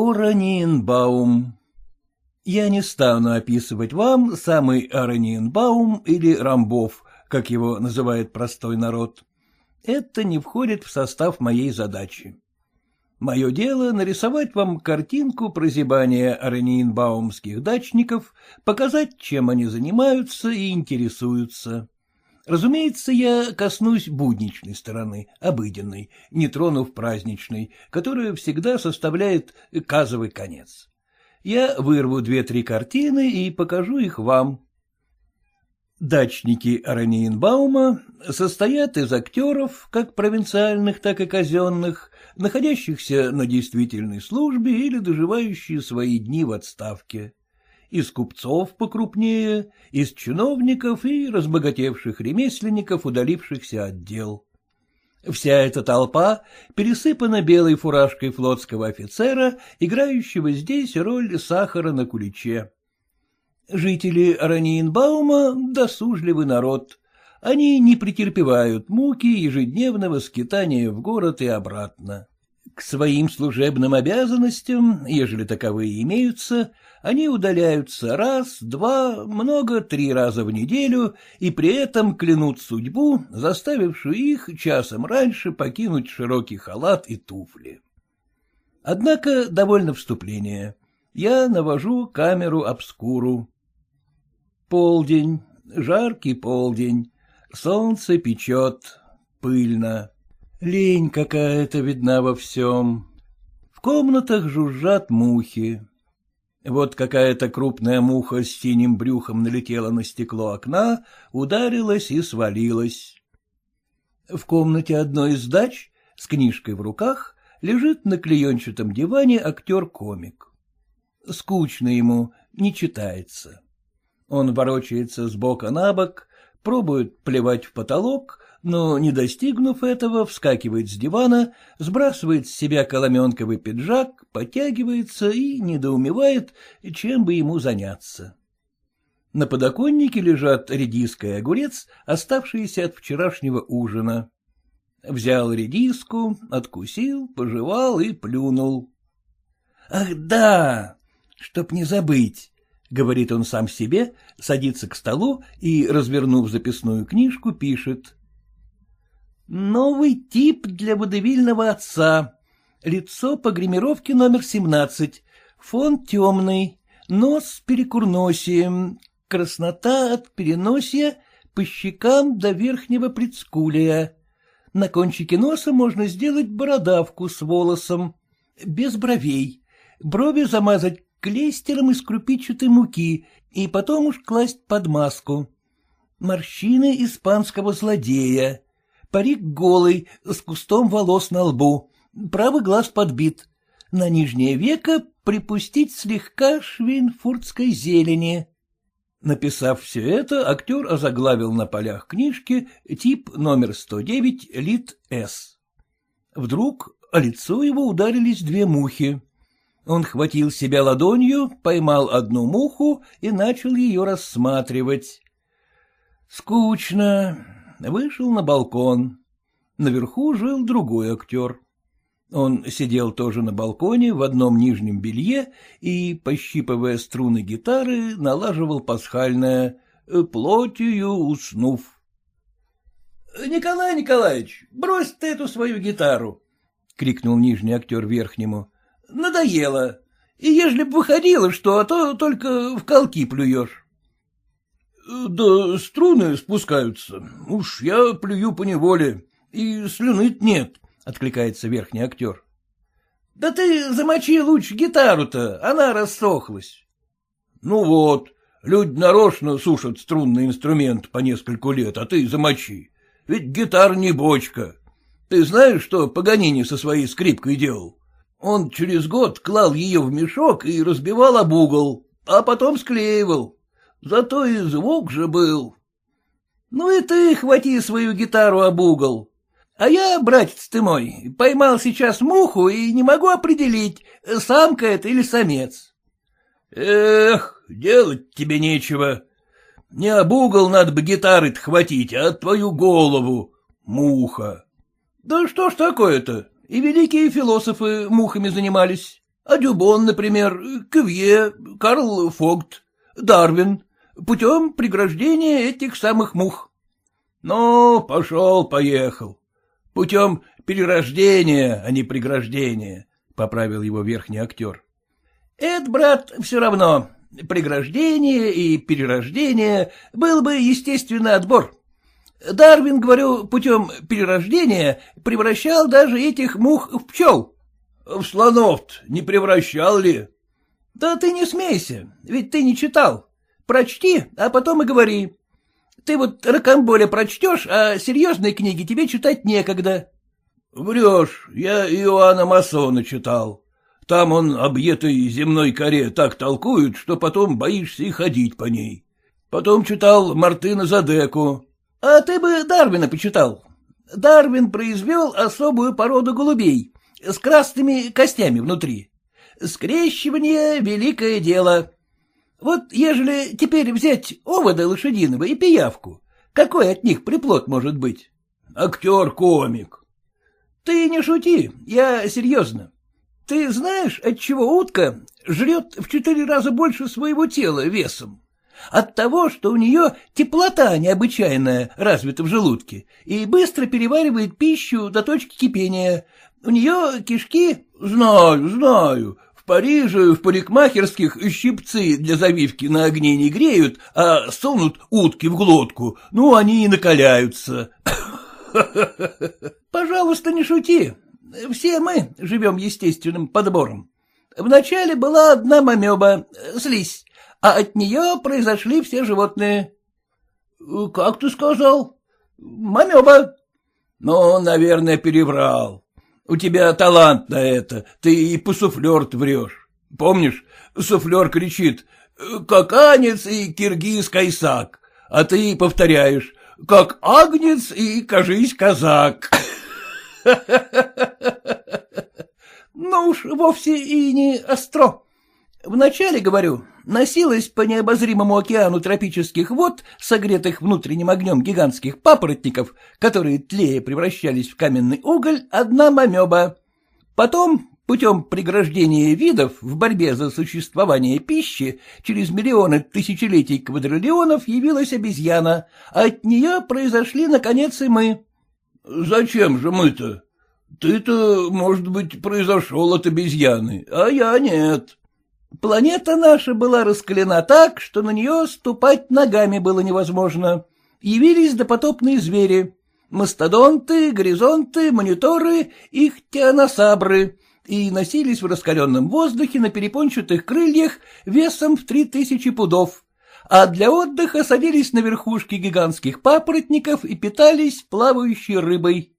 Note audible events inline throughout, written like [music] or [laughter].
Ораниенбаум Я не стану описывать вам самый Ораниенбаум или Рамбов, как его называет простой народ. Это не входит в состав моей задачи. Мое дело — нарисовать вам картинку прозябания Ораниенбаумских дачников, показать, чем они занимаются и интересуются. Разумеется, я коснусь будничной стороны, обыденной, не тронув праздничной, которая всегда составляет казовый конец. Я вырву две-три картины и покажу их вам. Дачники Араньенбаума состоят из актеров, как провинциальных, так и казенных, находящихся на действительной службе или доживающие свои дни в отставке из купцов покрупнее, из чиновников и разбогатевших ремесленников, удалившихся от дел. Вся эта толпа пересыпана белой фуражкой флотского офицера, играющего здесь роль сахара на куличе. Жители Араниенбаума — досужливый народ. Они не претерпевают муки ежедневного скитания в город и обратно. К своим служебным обязанностям, ежели таковые имеются, они удаляются раз, два, много, три раза в неделю и при этом клянут судьбу, заставившую их часом раньше покинуть широкий халат и туфли. Однако довольно вступление. Я навожу камеру обскуру. Полдень, жаркий полдень, солнце печет, пыльно. Лень какая-то видна во всем. В комнатах жужжат мухи. Вот какая-то крупная муха с синим брюхом налетела на стекло окна, ударилась и свалилась. В комнате одной из дач с книжкой в руках лежит на клеенчатом диване актер-комик. Скучно ему, не читается. Он ворочается с бока на бок, пробует плевать в потолок, но, не достигнув этого, вскакивает с дивана, сбрасывает с себя коломенковый пиджак, подтягивается и недоумевает, чем бы ему заняться. На подоконнике лежат редиска и огурец, оставшиеся от вчерашнего ужина. Взял редиску, откусил, пожевал и плюнул. — Ах, да! Чтоб не забыть, — говорит он сам себе, садится к столу и, развернув записную книжку, пишет. Новый тип для водевильного отца. Лицо по гримировке номер 17. Фон темный. Нос с перекурносием. Краснота от переносия по щекам до верхнего предскулия. На кончике носа можно сделать бородавку с волосом. Без бровей. Брови замазать клейстером из крупичатой муки и потом уж класть под маску. Морщины испанского злодея парик голый, с кустом волос на лбу, правый глаз подбит. На нижнее веко припустить слегка швейнфуртской зелени. Написав все это, актер озаглавил на полях книжки тип номер 109 лит С. Вдруг о лицо его ударились две мухи. Он хватил себя ладонью, поймал одну муху и начал ее рассматривать. Скучно, вышел на балкон. Наверху жил другой актер. Он сидел тоже на балконе в одном нижнем белье и, пощипывая струны гитары, налаживал пасхальное «Плотью уснув». — Николай Николаевич, брось ты эту свою гитару! — крикнул нижний актер верхнему. — Надоело. И ежели б выходило что, то только в колки плюешь. — Да струны спускаются. Уж я плюю по неволе, и слюны нет, — откликается верхний актер. — Да ты замочи лучше гитару-то, она рассохлась. — Ну вот, люди нарочно сушат струнный инструмент по нескольку лет, а ты замочи. Ведь гитара не бочка. Ты знаешь, что Паганини со своей скрипкой делал? Он через год клал ее в мешок и разбивал об угол, а потом склеивал. Зато и звук же был. Ну и ты хвати свою гитару об угол. А я, братец ты мой, поймал сейчас муху и не могу определить, самка это или самец. Эх, делать тебе нечего. Не об угол надо бы гитары хватить, а твою голову, муха. Да что ж такое-то? И великие философы мухами занимались. А Дюбон, например, Кювье, Карл Фогт, Дарвин, путем преграждения этих самых мух. Ну, пошел, поехал. Путем перерождения, а не преграждения, — поправил его верхний актер. — Это, брат, все равно. Преграждение и перерождение был бы естественный отбор. Дарвин, говорю, путем перерождения превращал даже этих мух в пчел. — В слонов не превращал ли? — Да ты не смейся, ведь ты не читал. Прочти, а потом и говори. Ты вот ракомболя прочтешь, а серьезные книги тебе читать некогда. — Врешь, я Иоанна Масона читал. Там он об этой земной коре так толкует, что потом боишься и ходить по ней. Потом читал Мартына Задеку. — А ты бы Дарвина почитал. Дарвин произвел особую породу голубей с красными костями внутри. Скрещивание — великое дело. Вот ежели теперь взять овода лошадиного и пиявку, какой от них приплод может быть? Актер-комик. Ты не шути, я серьезно. Ты знаешь, от чего утка жрет в четыре раза больше своего тела весом? От того, что у нее теплота необычайная развита в желудке и быстро переваривает пищу до точки кипения. У нее кишки... Знаю, знаю, Париже в парикмахерских щипцы для завивки на огне не греют, а сунут утки в глотку, ну, они и накаляются. [laughs] Пожалуйста, не шути. Все мы живем естественным подбором. Вначале была одна мамеба, слизь, а от нее произошли все животные. — Как ты сказал? — Мамеба. — Ну, наверное, переврал. У тебя талант на это, ты и по суфлер врешь. Помнишь, суфлер кричит «Каканец и киргиз кайсак», а ты повторяешь «Как агнец и, кажись, казак». [laughs] Ну уж вовсе и не остро. Вначале, говорю, носилась по необозримому океану тропических вод, согретых внутренним огнем гигантских папоротников, которые тлея превращались в каменный уголь, одна мамеба. Потом, путем преграждения видов в борьбе за существование пищи, через миллионы тысячелетий квадриллионов явилась обезьяна, а от нее произошли, наконец, и мы. — Зачем же мы-то? Ты-то, может быть, произошел от обезьяны, а я нет. Планета наша была раскалена так, что на нее ступать ногами было невозможно. Явились допотопные звери — мастодонты, горизонты, мониторы, ихтианосабры — и носились в раскаленном воздухе на перепончатых крыльях весом в три тысячи пудов, а для отдыха садились на верхушки гигантских папоротников и питались плавающей рыбой.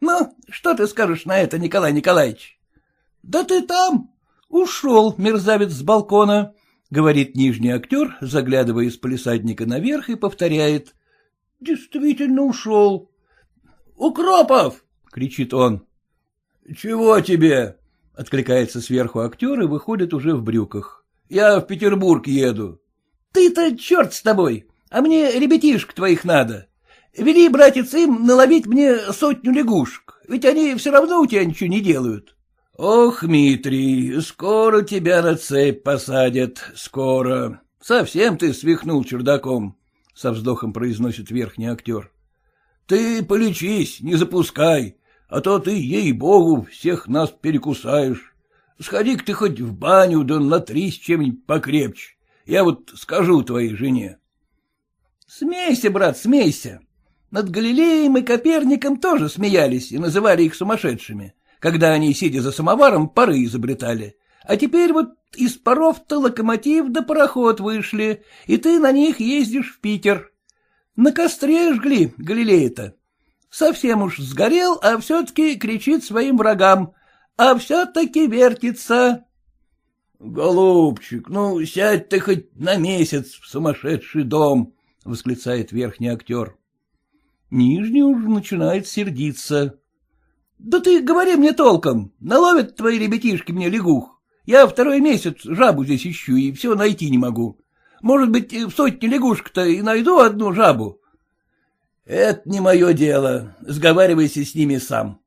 Ну, что ты скажешь на это, Николай Николаевич? — Да ты там, Ушел мерзавец с балкона, — говорит нижний актер, заглядывая из полисадника наверх и повторяет. — Действительно ушел. — Укропов! — кричит он. — Чего тебе? — откликается сверху актер и выходит уже в брюках. — Я в Петербург еду. — Ты-то черт с тобой, а мне ребятишек твоих надо. Вели, братец, им наловить мне сотню лягушек, ведь они все равно у тебя ничего не делают. — Ох, Митрий, скоро тебя на цепь посадят, скоро. Совсем ты свихнул чердаком, — со вздохом произносит верхний актер. — Ты полечись, не запускай, а то ты, ей-богу, всех нас перекусаешь. Сходи-ка ты хоть в баню, да натрись чем-нибудь покрепче. Я вот скажу твоей жене. — Смейся, брат, смейся. Над Галилеем и Коперником тоже смеялись и называли их сумасшедшими когда они, сидя за самоваром, пары изобретали. А теперь вот из паров-то локомотив да пароход вышли, и ты на них ездишь в Питер. На костре жгли Галилея-то. Совсем уж сгорел, а все-таки кричит своим врагам. А все-таки вертится. — Голубчик, ну сядь ты хоть на месяц в сумасшедший дом, — восклицает верхний актер. Нижний уж начинает сердиться. Да ты говори мне толком, наловят твои ребятишки мне лягух. Я второй месяц жабу здесь ищу и все найти не могу. Может быть, в сотне лягушек-то и найду одну жабу. Это не мое дело, сговаривайся с ними сам.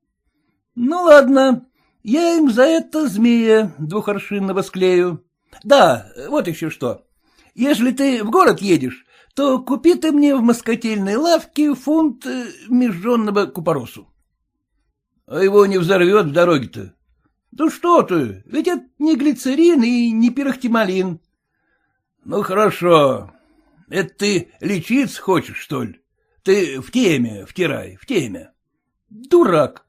Ну, ладно, Я им за это змея двухоршинного склею. Да, вот еще что. Ежели ты в город едешь, то купи ты мне в москотельной лавке фунт э, межженного купоросу. — А его не взорвет в дороге-то? — Да что ты, ведь это не глицерин и не пирохтималин. — Ну, хорошо. Это ты лечиться хочешь, что ли? Ты в теме втирай, в теме. — Дурак.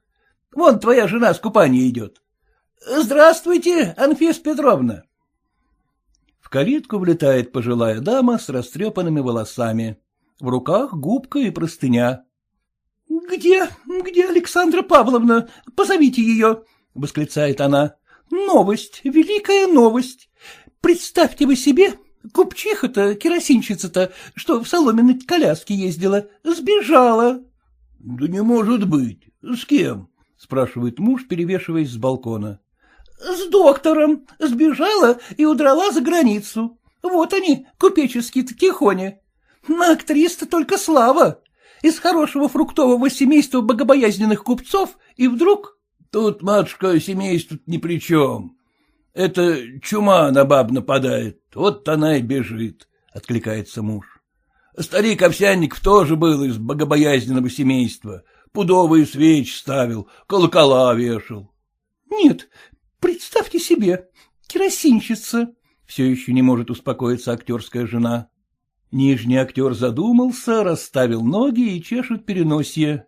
Вон твоя жена с купания идет. — Здравствуйте, Анфис Петровна. В калитку влетает пожилая дама с растрепанными волосами. В руках губка и простыня. — Где, где Александра Павловна? Позовите ее, — восклицает она. — Новость, великая новость. Представьте вы себе, купчиха-то, керосинщица-то, что в соломенной коляске ездила, сбежала. — Да не может быть. С кем? — спрашивает муж, перевешиваясь с балкона. С доктором. Сбежала и удрала за границу. Вот они, купеческие-то тихони. На актрис-то только слава. Из хорошего фруктового семейства богобоязненных купцов, и вдруг... Тут, матушка, семейство ни при чем. Это чума на баб нападает, вот она и бежит, — откликается муж. Старик Овсянников тоже был из богобоязненного семейства. Пудовые свечи ставил, колокола вешал. — Нет, Представьте себе, керосинщица. Все еще не может успокоиться актерская жена. Нижний актер задумался, расставил ноги и чешет переносье.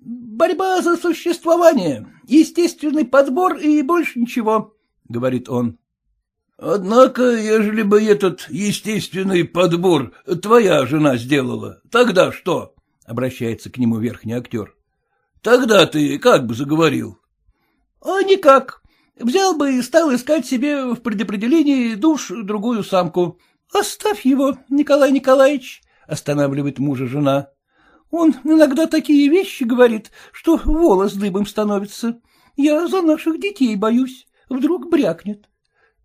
Борьба за существование, естественный подбор и больше ничего, — говорит он. — Однако, ежели бы этот естественный подбор твоя жена сделала, тогда что? — обращается к нему верхний актер. — Тогда ты как бы заговорил? — А никак. Взял бы и стал искать себе в предопределении душ другую самку. Оставь его, Николай Николаевич, — останавливает мужа жена. Он иногда такие вещи говорит, что волос дыбом становится. Я за наших детей боюсь. Вдруг брякнет.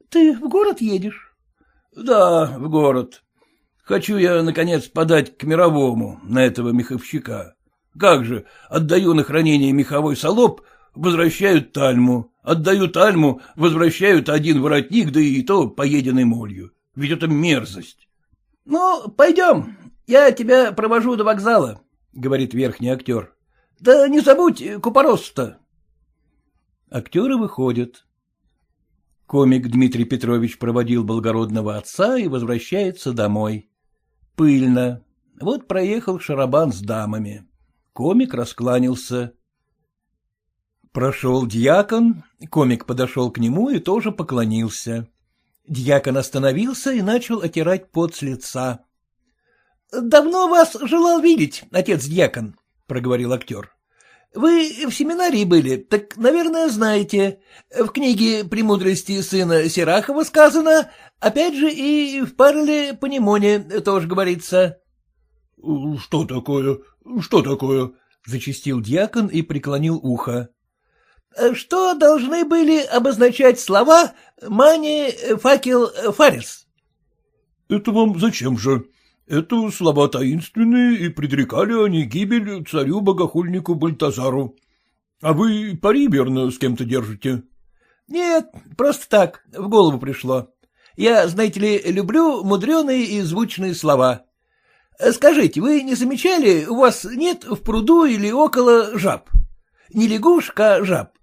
Ты в город едешь? — Да, в город. Хочу я, наконец, подать к мировому на этого меховщика. Как же, отдаю на хранение меховой солоб, возвращают тальму, отдают альму, возвращают один воротник, да и то поеденной молью. Ведь это мерзость. — Ну, пойдем, я тебя провожу до вокзала, — говорит верхний актер. — Да не забудь купорос-то. Актеры выходят. Комик Дмитрий Петрович проводил благородного отца и возвращается домой. Пыльно. Вот проехал шарабан с дамами. Комик раскланялся. Прошел дьякон, комик подошел к нему и тоже поклонился. Дьякон остановился и начал отирать пот с лица. — Давно вас желал видеть, отец-дьякон, — проговорил актер. — Вы в семинарии были, так, наверное, знаете. В книге «Премудрости сына Серахова» сказано, опять же и в Парле Панемоне тоже говорится. — Что такое? Что такое? — зачистил дьякон и преклонил ухо. Что должны были обозначать слова «мани», «факел», «фарис»? — Это вам зачем же? Это слова таинственные, и предрекали они гибель царю-богохульнику Бальтазару. А вы пари, верно, с кем-то держите? — Нет, просто так, в голову пришло. Я, знаете ли, люблю мудреные и звучные слова. Скажите, вы не замечали, у вас нет в пруду или около жаб? Не лягушка, а жаб.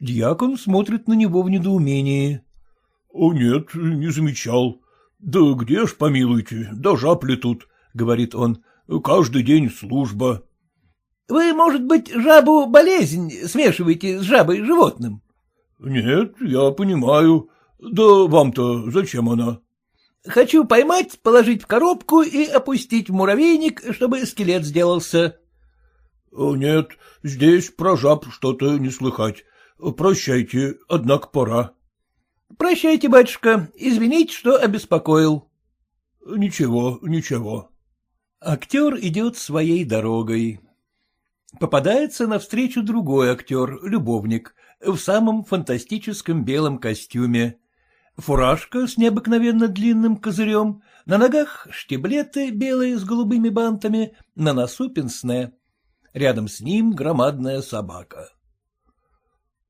Дьякон смотрит на него в недоумении. — О, нет, не замечал. Да где ж, помилуйте, да жаб ли тут, — говорит он, — каждый день служба. — Вы, может быть, жабу болезнь смешиваете с жабой животным? — Нет, я понимаю. Да вам-то зачем она? — Хочу поймать, положить в коробку и опустить в муравейник, чтобы скелет сделался. — Нет, здесь про жаб что-то не слыхать. Прощайте, однако пора. — Прощайте, батюшка, извините, что обеспокоил. — Ничего, ничего. Актер идет своей дорогой. Попадается навстречу другой актер, любовник, в самом фантастическом белом костюме. Фуражка с необыкновенно длинным козырем, на ногах штиблеты белые с голубыми бантами, на носу пенсне. Рядом с ним громадная собака. —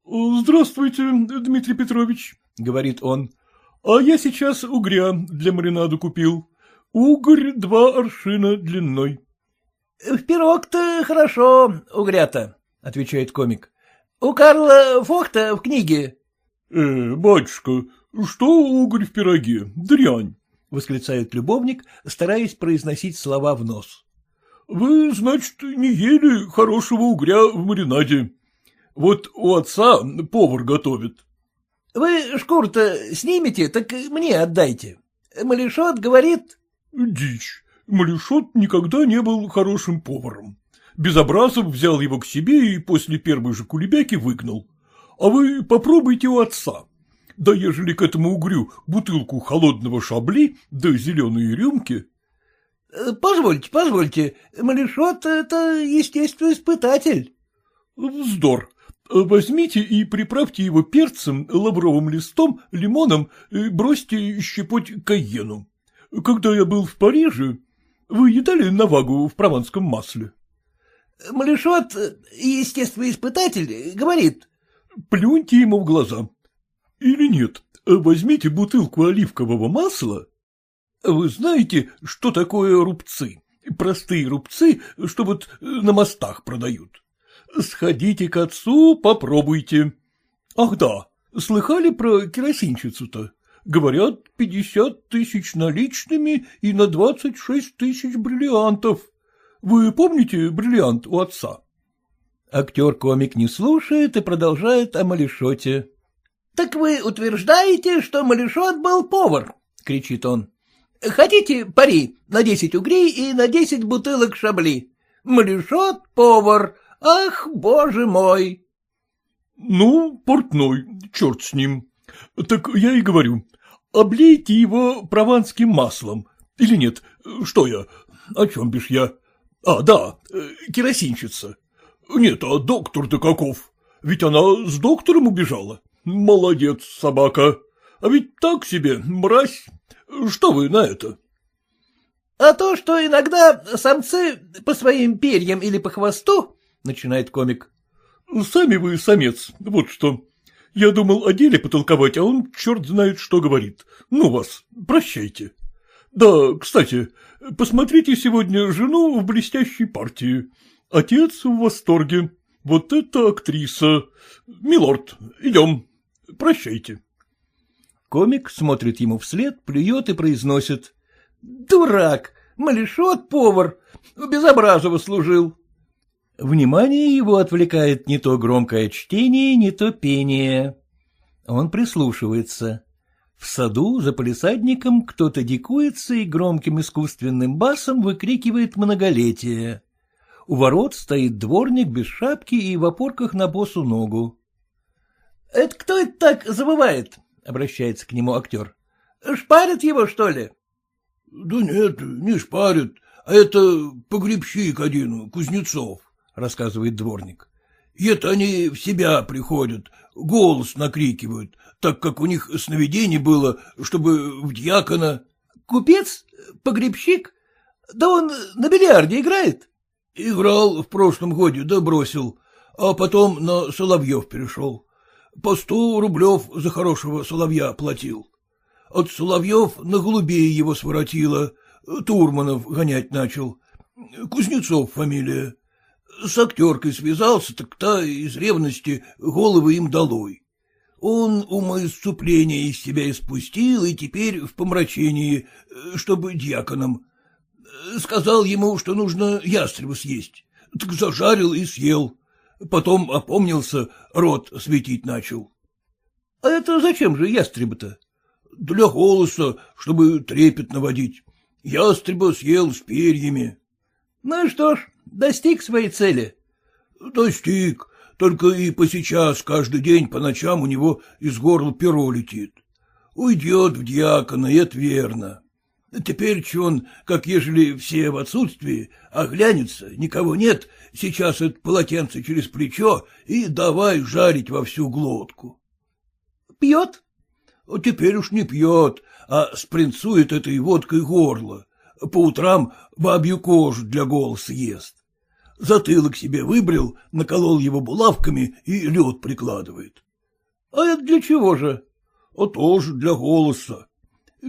Здравствуйте, Дмитрий Петрович, — говорит он. — А я сейчас угря для маринаду купил. Угорь два аршина длиной. — В пирог-то хорошо, угря-то, — отвечает комик. — У Карла Фохта в книге. — Э, батюшка, что угорь в пироге? Дрянь. — восклицает любовник, стараясь произносить слова в нос. — Вы, значит, не ели хорошего угря в маринаде. Вот у отца повар готовит. — Вы шкуру-то снимете, так мне отдайте. Малишот говорит... — Дичь. Малишот никогда не был хорошим поваром. Безобразов взял его к себе и после первой же кулебяки выгнал. А вы попробуйте у отца. Да ежели к этому угрю бутылку холодного шабли, да зеленые рюмки. Позвольте, позвольте, Малишот — это естественный испытатель. — Вздор. Возьмите и приправьте его перцем, лавровым листом, лимоном, бросьте щепоть кайену. Когда я был в Париже, вы едали навагу в прованском масле? — Малишот, естественный испытатель, говорит. — Плюньте ему в глаза. Или нет, возьмите бутылку оливкового масла. Вы знаете, что такое рубцы? Простые рубцы, что вот на мостах продают. Сходите к отцу, попробуйте. Ах да, слыхали про керосинщицу-то? Говорят, пятьдесят тысяч наличными и на двадцать шесть тысяч бриллиантов. Вы помните бриллиант у отца? Актер-комик не слушает и продолжает о Малишоте. — Так вы утверждаете, что Малишот был повар? — кричит он. — Хотите пари на десять угрей и на десять бутылок шабли? Малишот — повар. Ах, боже мой! — Ну, портной, черт с ним. Так я и говорю, облейте его прованским маслом. Или нет, что я, о чем бишь я? А, да, керосинщица. Нет, а доктор-то каков? Ведь она с доктором убежала. Молодец, собака. А ведь так себе, мразь. Что вы на это? А то, что иногда самцы по своим перьям или по хвосту, начинает комик. Сами вы самец, вот что. Я думал о деле потолковать, а он черт знает, что говорит. Ну вас, прощайте. Да, кстати, посмотрите сегодня жену в блестящей партии. Отец в восторге. Вот это актриса. Милорд, идем. Прощайте. Комик смотрит ему вслед, плюет и произносит. — Дурак! Малишот повар! У Безобразова служил. Внимание его отвлекает не то громкое чтение, не то пение. Он прислушивается. В саду за полисадником кто-то дикуется и громким искусственным басом выкрикивает многолетие. У ворот стоит дворник без шапки и в опорках на босу ногу. — Это кто это так забывает? — обращается к нему актер. — Шпарят его, что ли? — Да нет, не шпарят, а это погребщик один, Кузнецов, — рассказывает дворник. — Это они в себя приходят, голос накрикивают, так как у них сновидение было, чтобы в дьякона... — Купец? Погребщик? Да он на бильярде играет? — Играл в прошлом годе, да бросил, а потом на Соловьев перешел. По сто рублев за хорошего соловья платил. От соловьев на голубей его своротило, Турманов гонять начал. Кузнецов фамилия. С актеркой связался, так та из ревности головы им долой. Он умоисцупление из себя испустил и теперь в помрачении, чтобы дьяконом. Сказал ему, что нужно ястреба съесть. Так зажарил и съел. Потом опомнился, рот светить начал. — А это зачем же ястреба-то? — Для голоса, чтобы трепет наводить. Ястреба съел с перьями. — Ну что ж, достиг своей цели. — Достиг, только и по сейчас каждый день по ночам у него из горла перо летит. Уйдет в дьякона, и это верно. Теперь он, как ежели все в отсутствии, оглянется, никого нет, сейчас это полотенце через плечо и давай жарить во всю глотку. — Пьет? — Теперь уж не пьет, а спринцует этой водкой горло. По утрам бабью кожу для голоса ест. Затылок себе выбрил, наколол его булавками и лед прикладывает. — А это для чего же? — А тоже для голоса.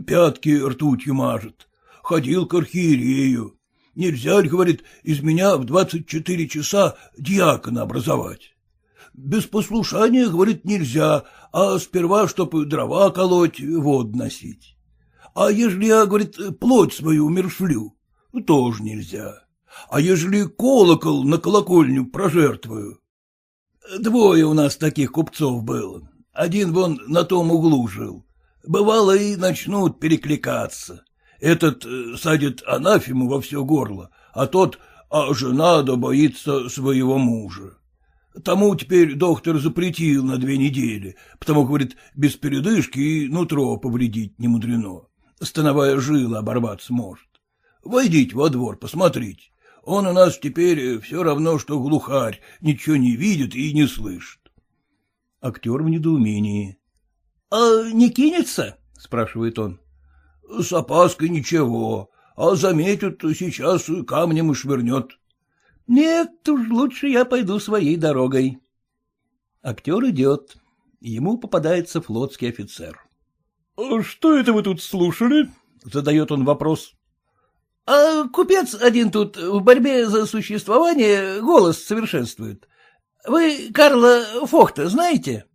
Пятки ртутью мажет. Ходил к архиерею. Нельзя, говорит, из меня в двадцать четыре часа дьякона образовать. Без послушания, говорит, нельзя, а сперва, чтоб дрова колоть, вод носить. А ежели я, говорит, плоть свою умершлю, тоже нельзя. А ежели колокол на колокольню прожертвую? Двое у нас таких купцов было. Один вон на том углу жил. Бывало, и начнут перекликаться. Этот э, садит анафему во все горло, а тот, а жена да боится своего мужа. Тому теперь доктор запретил на две недели, потому, говорит, без передышки и нутро повредить не мудрено. Становая жила оборваться может. Войдите во двор, посмотрите. Он у нас теперь все равно, что глухарь, ничего не видит и не слышит. Актер в недоумении. — А не кинется? — спрашивает он. — С опаской ничего, а заметят, сейчас камнем и швырнет. — Нет, уж лучше я пойду своей дорогой. Актер идет. Ему попадается флотский офицер. — Что это вы тут слушали? — задает он вопрос. — А купец один тут в борьбе за существование голос совершенствует. Вы Карла Фохта знаете?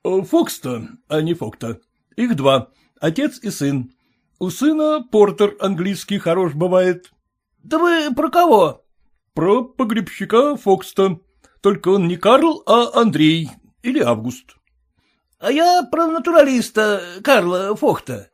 — Фокста, а не Фокта. Их два, отец и сын. У сына портер английский хорош бывает. — Да вы про кого? — Про погребщика Фокста. Только он не Карл, а Андрей или Август. — А я про натуралиста Карла Фохта.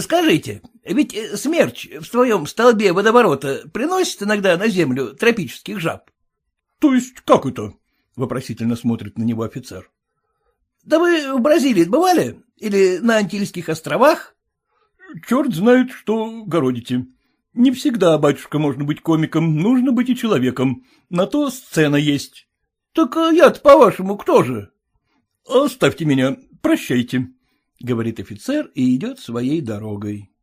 Скажите, ведь смерч в своем столбе водоворота приносит иногда на землю тропических жаб? — То есть как это? — вопросительно смотрит на него офицер. — Да вы в Бразилии бывали? Или на Антильских островах? — Черт знает, что городите. Не всегда, батюшка, можно быть комиком, нужно быть и человеком. На то сцена есть. — Так я-то, по-вашему, кто же? — Оставьте меня, прощайте, — говорит офицер и идет своей дорогой.